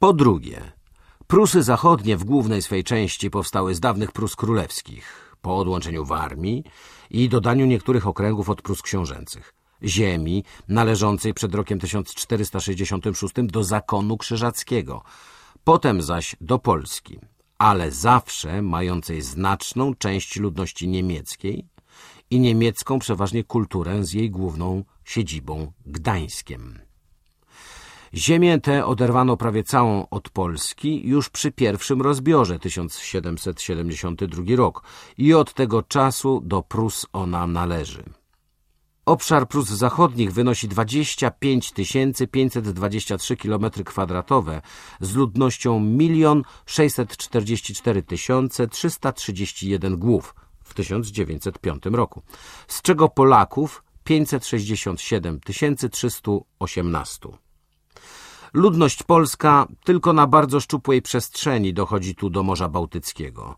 Po drugie, Prusy Zachodnie w głównej swej części powstały z dawnych Prus Królewskich, po odłączeniu Warmii i dodaniu niektórych okręgów od Prus Książęcych, ziemi należącej przed rokiem 1466 do zakonu krzyżackiego, potem zaś do Polski, ale zawsze mającej znaczną część ludności niemieckiej i niemiecką przeważnie kulturę z jej główną siedzibą Gdańskiem. Ziemię tę oderwano prawie całą od Polski już przy pierwszym rozbiorze 1772 rok i od tego czasu do Prus ona należy. Obszar Prus Zachodnich wynosi 25 523 km2 z ludnością 1 644 331 głów w 1905 roku, z czego Polaków 567 318. Ludność polska tylko na bardzo szczupłej przestrzeni dochodzi tu do Morza Bałtyckiego.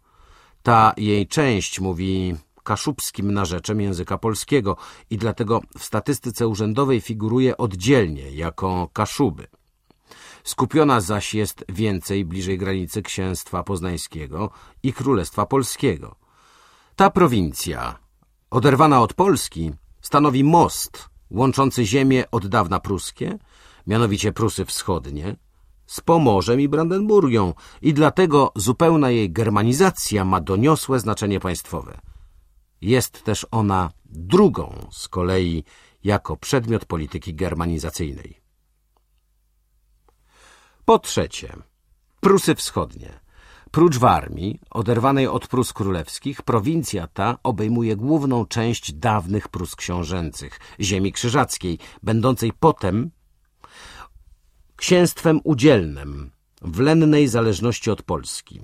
Ta jej część mówi kaszubskim narzeczem języka polskiego i dlatego w statystyce urzędowej figuruje oddzielnie jako Kaszuby. Skupiona zaś jest więcej bliżej granicy księstwa poznańskiego i królestwa polskiego. Ta prowincja, oderwana od Polski, stanowi most łączący ziemię od dawna pruskie, mianowicie Prusy Wschodnie, z Pomorzem i Brandenburgią i dlatego zupełna jej germanizacja ma doniosłe znaczenie państwowe. Jest też ona drugą z kolei jako przedmiot polityki germanizacyjnej. Po trzecie, Prusy Wschodnie. Prócz Warmii, oderwanej od Prus Królewskich, prowincja ta obejmuje główną część dawnych Prus Książęcych, ziemi krzyżackiej, będącej potem księstwem udzielnym w lennej zależności od Polski.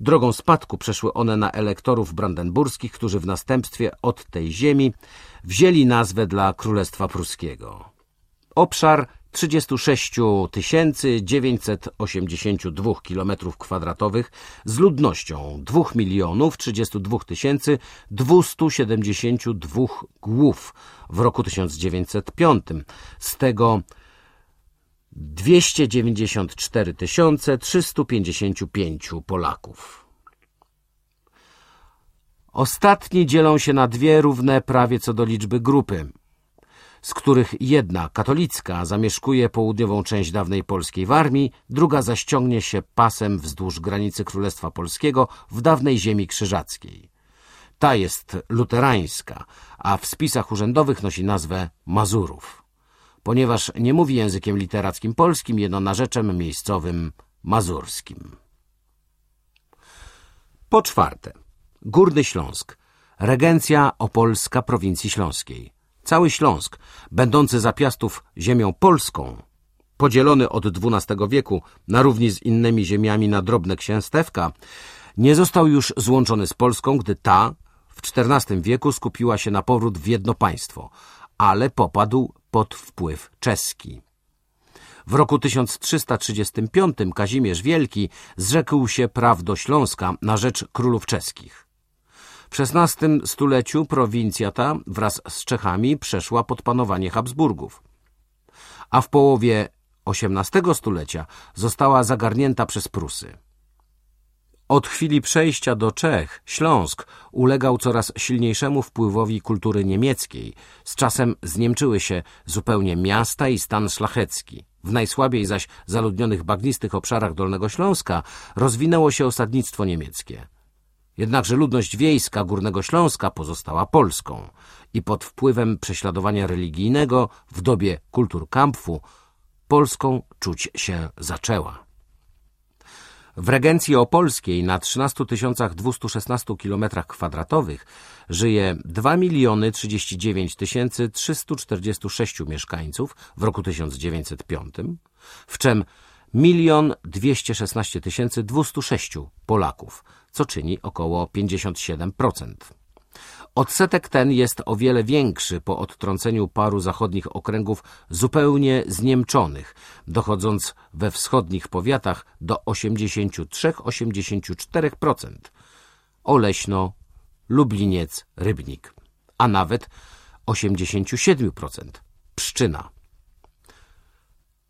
Drogą spadku przeszły one na elektorów brandenburskich, którzy w następstwie od tej ziemi wzięli nazwę dla Królestwa Pruskiego. Obszar 36 982 km2 z ludnością 2 milionów 32 272 głów w roku 1905, z tego 294 355 Polaków. Ostatni dzielą się na dwie równe prawie co do liczby grupy, z których jedna, katolicka, zamieszkuje południową część dawnej polskiej Warmii, druga zaś ciągnie się pasem wzdłuż granicy Królestwa Polskiego w dawnej ziemi krzyżackiej. Ta jest luterańska, a w spisach urzędowych nosi nazwę Mazurów ponieważ nie mówi językiem literackim polskim, jeno narzeczem miejscowym mazurskim. Po czwarte, Górny Śląsk, regencja opolska prowincji śląskiej. Cały Śląsk, będący za piastów ziemią polską, podzielony od XII wieku na równi z innymi ziemiami na drobne księstewka, nie został już złączony z Polską, gdy ta w XIV wieku skupiła się na powrót w jedno państwo, ale popadł pod wpływ czeski. W roku 1335 Kazimierz Wielki zrzekł się praw do Śląska na rzecz królów czeskich. W XVI stuleciu prowincja ta wraz z Czechami przeszła pod panowanie Habsburgów, a w połowie XVIII stulecia została zagarnięta przez Prusy. Od chwili przejścia do Czech Śląsk ulegał coraz silniejszemu wpływowi kultury niemieckiej. Z czasem zniemczyły się zupełnie miasta i stan szlachecki. W najsłabiej zaś zaludnionych bagnistych obszarach Dolnego Śląska rozwinęło się osadnictwo niemieckie. Jednakże ludność wiejska Górnego Śląska pozostała polską i pod wpływem prześladowania religijnego w dobie kulturkampfu polską czuć się zaczęła. W regencji opolskiej na 13 216 km2 żyje 2 miliony 39 346 mieszkańców w roku 1905, w czym 1 216 206 Polaków, co czyni około 57%. Odsetek ten jest o wiele większy po odtrąceniu paru zachodnich okręgów zupełnie zniemczonych, dochodząc we wschodnich powiatach do 83-84%. Oleśno, Lubliniec, Rybnik, a nawet 87%. Pszczyna.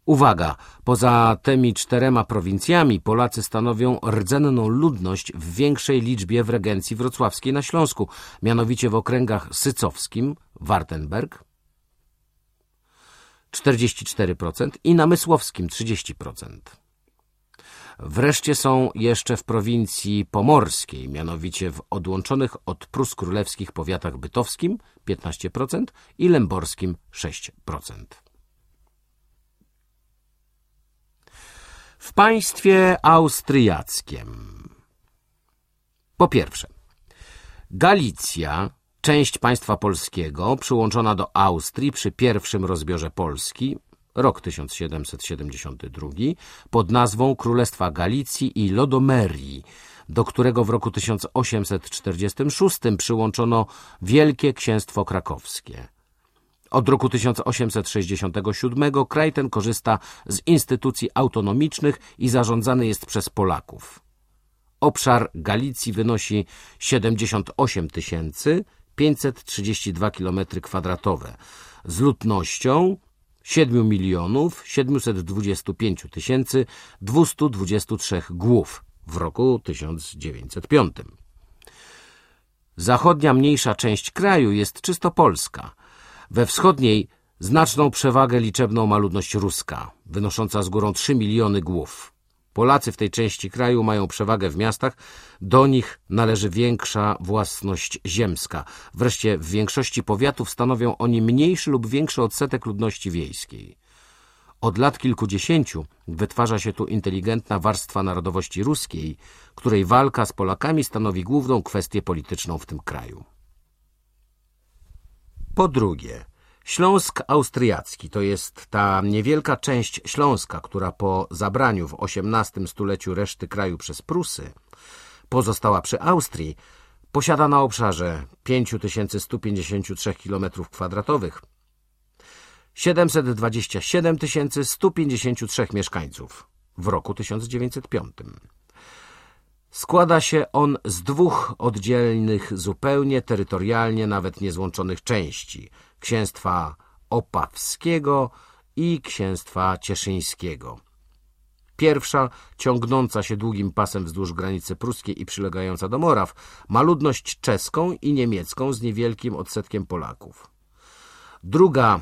Uwaga, poza tymi czterema prowincjami Polacy stanowią rdzenną ludność w większej liczbie w regencji wrocławskiej na Śląsku, mianowicie w okręgach sycowskim, Wartenberg 44% i namysłowskim 30%. Wreszcie są jeszcze w prowincji pomorskiej, mianowicie w odłączonych od Prus Królewskich powiatach bytowskim 15% i lęborskim 6%. Państwie austriackim Po pierwsze, Galicja, część państwa polskiego, przyłączona do Austrii przy pierwszym rozbiorze Polski, rok 1772, pod nazwą Królestwa Galicji i Lodomerii, do którego w roku 1846 przyłączono Wielkie Księstwo Krakowskie. Od roku 1867 kraj ten korzysta z instytucji autonomicznych i zarządzany jest przez Polaków. Obszar Galicji wynosi 78 532 km2 z ludnością 7 milionów 725 223 głów w roku 1905. Zachodnia mniejsza część kraju jest czysto polska. We wschodniej znaczną przewagę liczebną ma ludność ruska, wynosząca z górą 3 miliony głów. Polacy w tej części kraju mają przewagę w miastach, do nich należy większa własność ziemska. Wreszcie w większości powiatów stanowią oni mniejszy lub większy odsetek ludności wiejskiej. Od lat kilkudziesięciu wytwarza się tu inteligentna warstwa narodowości ruskiej, której walka z Polakami stanowi główną kwestię polityczną w tym kraju. Po drugie, Śląsk Austriacki to jest ta niewielka część Śląska, która po zabraniu w XVIII stuleciu reszty kraju przez Prusy pozostała przy Austrii, posiada na obszarze 5153 km2 727 153 mieszkańców w roku 1905. Składa się on z dwóch oddzielnych zupełnie terytorialnie, nawet niezłączonych części – księstwa opawskiego i księstwa cieszyńskiego. Pierwsza, ciągnąca się długim pasem wzdłuż granicy pruskiej i przylegająca do Moraw, ma ludność czeską i niemiecką z niewielkim odsetkiem Polaków. Druga,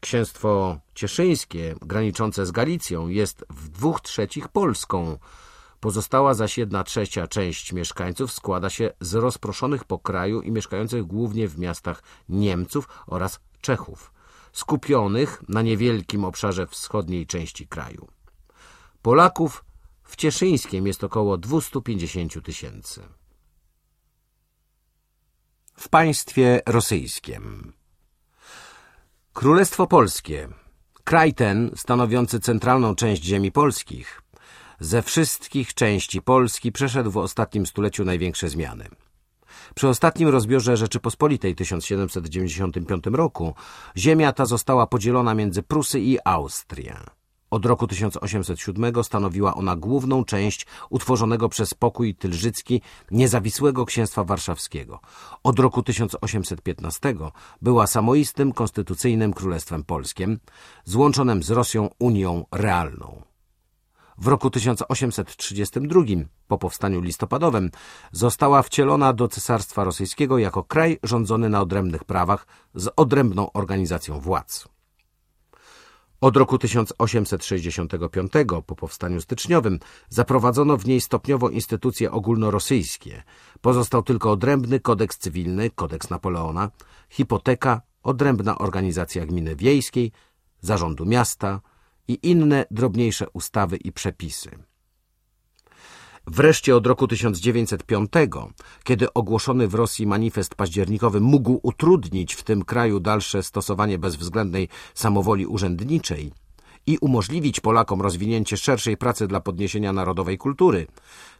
księstwo cieszyńskie, graniczące z Galicją, jest w dwóch trzecich polską, Pozostała zaś jedna trzecia część mieszkańców składa się z rozproszonych po kraju i mieszkających głównie w miastach Niemców oraz Czechów, skupionych na niewielkim obszarze wschodniej części kraju. Polaków w Cieszyńskiem jest około 250 tysięcy. W państwie rosyjskim Królestwo Polskie Kraj ten, stanowiący centralną część ziemi polskich, ze wszystkich części Polski przeszedł w ostatnim stuleciu największe zmiany. Przy ostatnim rozbiorze Rzeczypospolitej 1795 roku ziemia ta została podzielona między Prusy i Austrię. Od roku 1807 stanowiła ona główną część utworzonego przez pokój tylżycki niezawisłego księstwa warszawskiego. Od roku 1815 była samoistym konstytucyjnym królestwem polskim, złączonym z Rosją Unią Realną. W roku 1832, po powstaniu listopadowym, została wcielona do Cesarstwa Rosyjskiego jako kraj rządzony na odrębnych prawach z odrębną organizacją władz. Od roku 1865, po powstaniu styczniowym, zaprowadzono w niej stopniowo instytucje ogólnorosyjskie. Pozostał tylko odrębny kodeks cywilny, kodeks Napoleona, hipoteka, odrębna organizacja gminy wiejskiej, zarządu miasta, i inne drobniejsze ustawy i przepisy. Wreszcie od roku 1905, kiedy ogłoszony w Rosji manifest październikowy mógł utrudnić w tym kraju dalsze stosowanie bezwzględnej samowoli urzędniczej i umożliwić Polakom rozwinięcie szerszej pracy dla podniesienia narodowej kultury,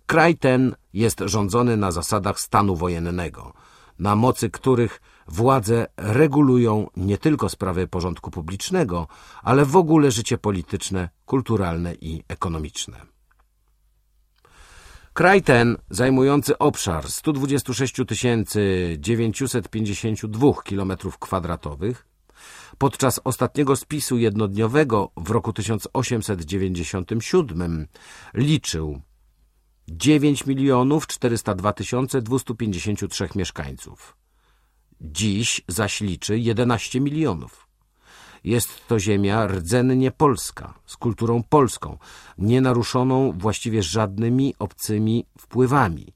kraj ten jest rządzony na zasadach stanu wojennego, na mocy których Władze regulują nie tylko sprawy porządku publicznego, ale w ogóle życie polityczne, kulturalne i ekonomiczne. Kraj ten, zajmujący obszar 126 952 km2, Podczas ostatniego spisu jednodniowego w roku 1897 liczył 9 milionów 402 253 mieszkańców. Dziś zaś liczy 11 milionów. Jest to ziemia rdzennie polska, z kulturą polską, nienaruszoną właściwie żadnymi obcymi wpływami.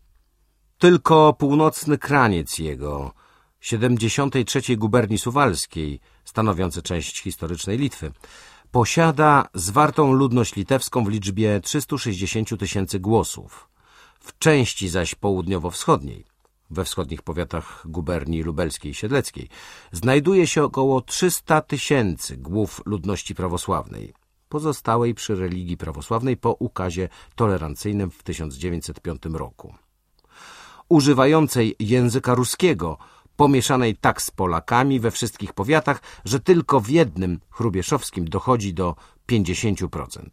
Tylko północny kraniec jego, 73. guberni suwalskiej, stanowiący część historycznej Litwy, posiada zwartą ludność litewską w liczbie 360 tysięcy głosów, w części zaś południowo-wschodniej, we wschodnich powiatach guberni lubelskiej i siedleckiej, znajduje się około 300 tysięcy głów ludności prawosławnej, pozostałej przy religii prawosławnej po ukazie tolerancyjnym w 1905 roku. Używającej języka ruskiego, pomieszanej tak z Polakami we wszystkich powiatach, że tylko w jednym, chrubieszowskim, dochodzi do 50%.